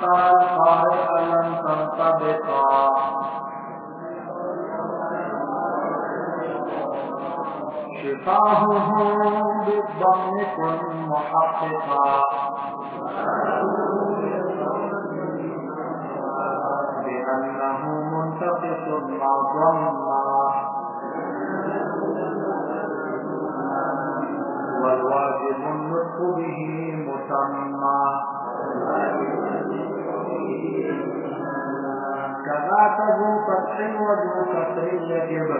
ترى القارئ لم تنطبقا شفاههم بالضم كن محققا بأنه منتقص مع وذو كسر يجب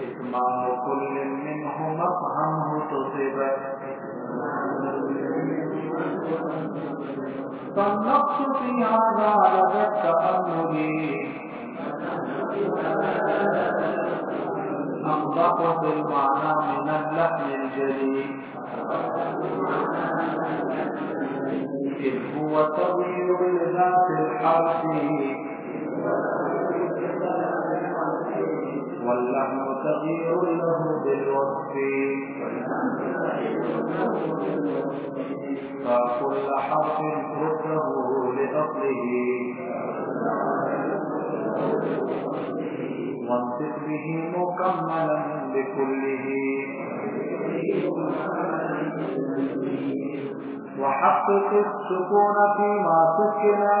إتمام كل منهما افهمه تصب فالنقص في هذا لدى التأمل أنضق في المعنى من اللحن الجليل. هو لذات الحرف. واللحن تغيير له بالوصف. فكل حرف رده لأصله. وانطق به مكملا بكله. وحقق السكون فيما سكنا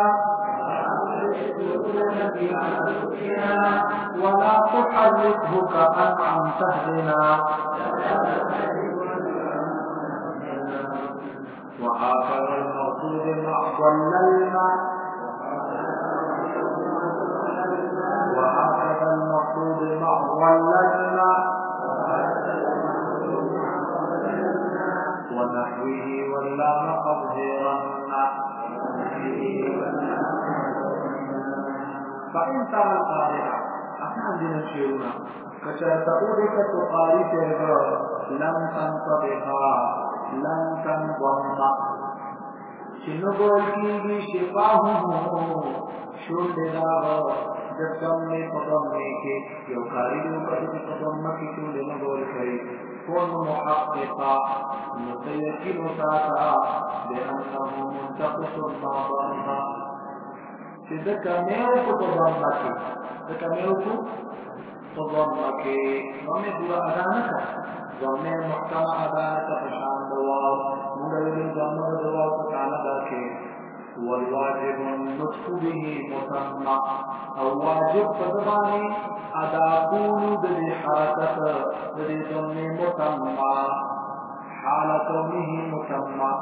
ولا تحركه كأنعم تهدنا. وهكذا المقصود مع ضللنا وهكذا المقصود مع ضللنا ونحوه فإن ترى القارئ أكان دين الشيونا كشرطورك تقاري ترغى لم تنطبقا لم تنضم شنو بول کی شفاهه شون دینا جسم میں پدم کے یو کاری جو کدی پدم کی شون دینا بول کئی كن محققا متيقن ساتا بأنه منتقص بعضها. چې د کمیو په ضمه کې د کمیو په ضمه کې ضمه دوا ادا نه کړه ضمه محکمه ادا نه کړه شان دوا موږ یې ضمه دوا په کانه دا کې والواجب النطق به مسمى. او واجب فضباني ادا قول دل حركت دل ضم مسمى. حال قومه مسمى.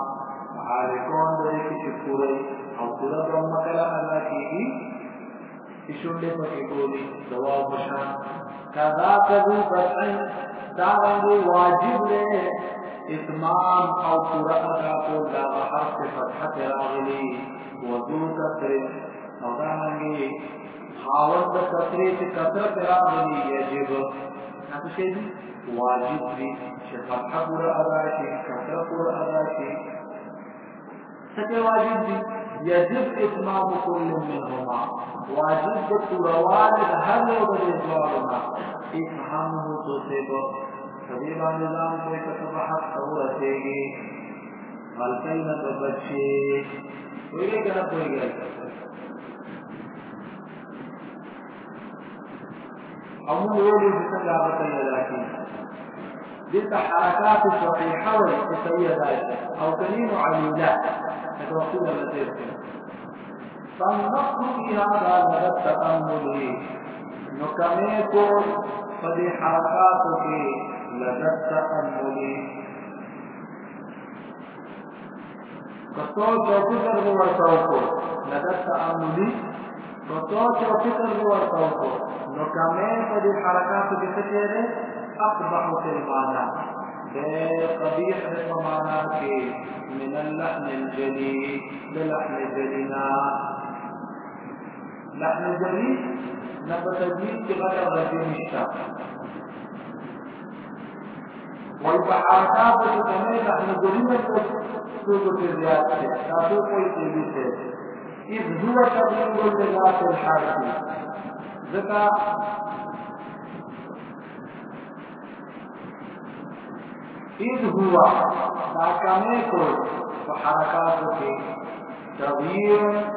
حال قوم دل كشكوري او سورة برمى كلام الله كيدي شونډې پکې ګوري دوا مشان کذا کذو قطعا دا باندې واجب دی إتمام أو پورا ادا کول دا حرف فتح راغلي أو دا رنګ خاوند چې کثرت راغلي یجب تاسو شي واجب دي چې فتح پورا ادا شي کثرت پورا ادا شي څه واجب دي يجب إتمام كل منهما. واجب التروان هر یو د دوارنا افهمه تصيب سبيل نظام کوئی کتب حق تورتیگی غلطی نہ تو بچی کوئی نہیں کہنا کوئی گیا أمون يولي بسنجا بطي لكن جلت حركات صحيحة ويستطيع ذلك أو كلمة عليلات تتوقفون المسير فالنقل في هذا لدى التأمل نكميكم فدي حركاتك لدى التأمل کتو چوفکر مو ورتاو کو لدى التأمل کتو چوفکر مو ورتاو کو نکمه فدي حرکاتك کچره أقبح في المعنى قبيح المعنى من اللحن الجلي بلحن جلنا لحن جلي نبتجيل كغير غير مشتاق والبحاثات كمان لحن جلي سوق الرياض لا سوق في إذ هو تغيير لذات الحرف ذكا إذ هو تاكميكو وحركاتك تغيير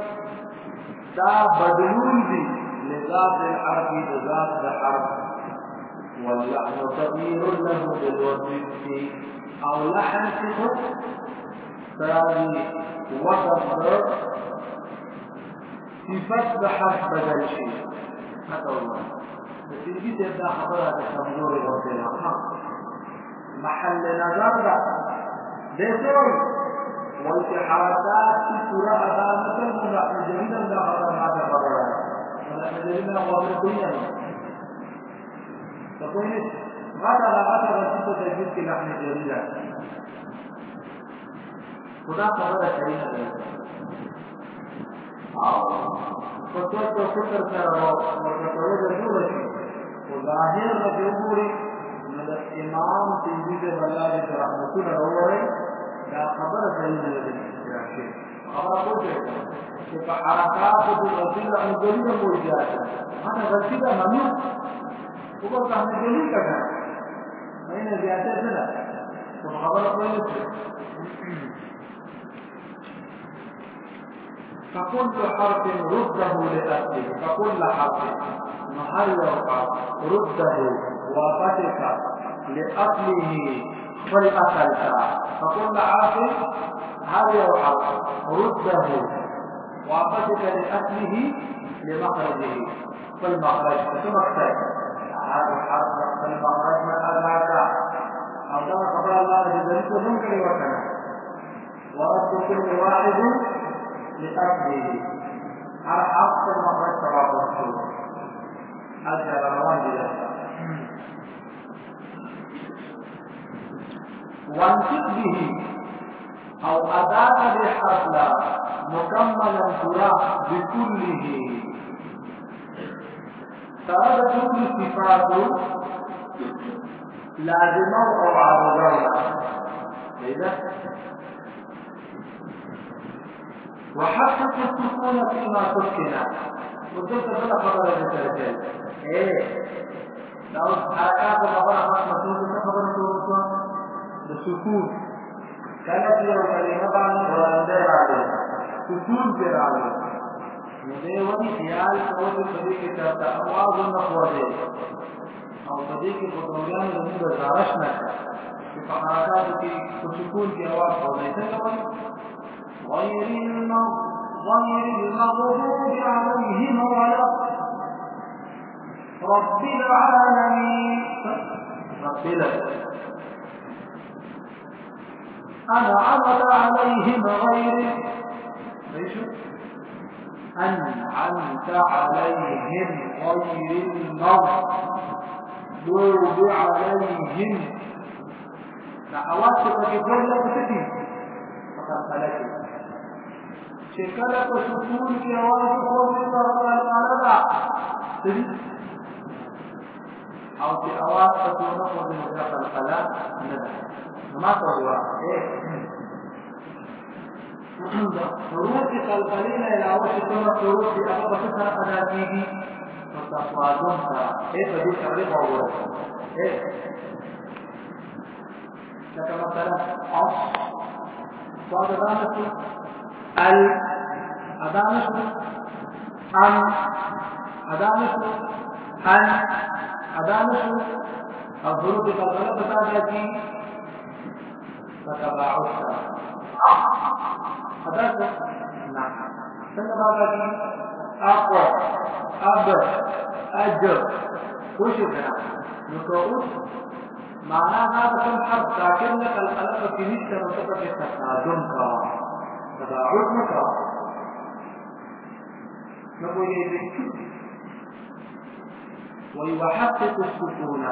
دا بدلون دي لذات الحرف لذات الحرف واللحن تغيير له بالوصف. أو لحن صفر ثاني وصف. صفت بحرف بدل شيء. هذا هو نتيجة تبدا خبرها كمزور ربنا محل نظر ده. دسوي والتحادات في سورة أدامة من جميلا لا خبر هذا خبرها ونحن جميلا الدنيا فكويس لا غدا غسيط تجيب في لحن جميلا خدا خبر كريمة فتوى فكر سره وتتوجه جورشي وظاهر رجوعوري من الإمام تنجيد بالله رحمتنا رووري دا خبر صحیح نه ده خبر پوښتنه چې په حرکات د رسول الله مجرد موجات هغه غلطی ده ممنوع نه جوړی کړه نه زیاته ده خبر پوښتنه فكل حرف رده لأصله فكل حرف محل حرف رده وفتك لأصله والأصل فكل حرف هل حرف رده وفتك لأصله لمخرجه. فالمخرج ثم اختار هذا الحرف فالمخرج من أدراك أو كما الله جل وعلا منكر وكذا. ورد كل واحد لأصله. على حق المخرج سواء الرسول. أجل بذلك وانشد به. أو أداة بحفلة مكملا ترى بكله. فرد كل صفات لازمة أو عارضة إذا وحقق السكون فيما سكن وجدت بلا خبر بسرجل إيه. لو حركات خبر خاص مسؤول خبر مسؤول السكون كانت يوم كلمة بان ولنده راجل سكون في راجل مده ونی خیال کوو چې په دې کې خوځي أو په دې کې په دوریان د موږ زارش نه چې په حرکاتو کې په سکون کې المغضوب عليهم ولا. رب العالمين. رب العالمين. أنعمت عليهم غير ليش؟ أنعمت عليهم غير المغضوب عليهم دعوات تكبر لك تكي فقد فلك شكلك سكون في أواز قوم الله تعالى أو في أواز تكون الفلاح ندى ما تقوى حروف قلقلين علاوه شتون حروف دي هغه په سره ادا کیږي نو تاسو سره اے په دې سره وګورئ اے لکه مثلا صاد دانش ال. ادانش ان ادانش ان ادانش أو حروف قلقله پتا حدثت نعم. نقول حرف؟ ساكن لك القلب في مثل مرتبة التصادم کا تباعد مكا نقول يجب ويحقق السكون.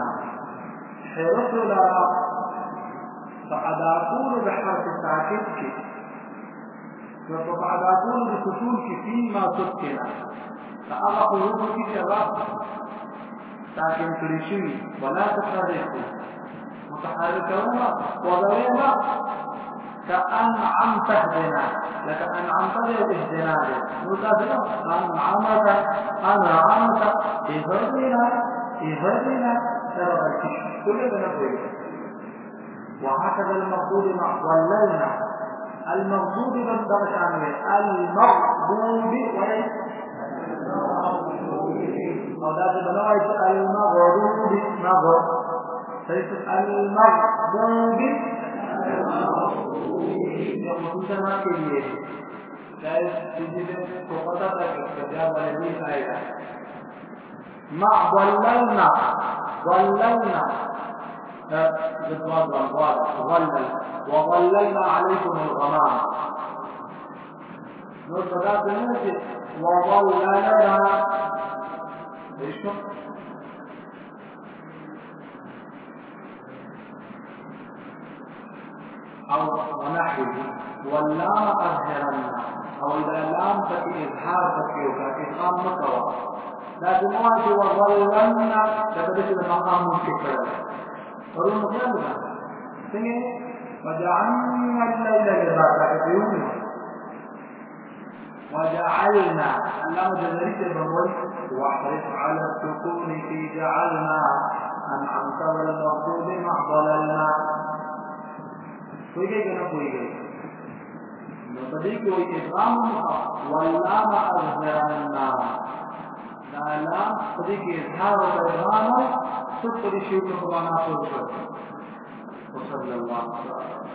حرص لا فأداكون بحرف ساكن فأداكون بسكون كي فيما سكن فأغا حروف كي جواب ساكن كريشوي ولا تحركوا متحركون وضرينا كأنعمت اهدنا لك أنعمت إهدنا. متأثر أنعمت أنعمت إهدنا إهدنا. كل وهذا حسب المغضوب مع ضللنا المغضوب من درجة عملية المغضوب وين؟ أو ده تبقى المغضوب. مغضوب المغضوب. يقولون ما كليه شايف تجيب فقطتك فجاب الذين آية ما ضللنا. ضللنا. بالضاد والضاد ظلل وظللنا عليكم الغمام. بدات نجد وظللنا إيش أو ونحوه واللام أظهرنا أو إذا لام فكي إظهار فكي وكإقام مكوى. لكن ما وظللنا تبدأ المقام الكفر وروح جامعة سنة وجعلنا الليل لباسا كيوم وجعلنا اللهم جزريك بقول واحرص على السكون في جعلنا أنعمت والمغضوب مع ضللنا کوئی نہ کوئی گئی بدی کوئی اقرام واللام اظہرنا لا لا بدی کے اظہار و اقرام تدخل الشيوخ القرآن وصلى الله عليه وسلم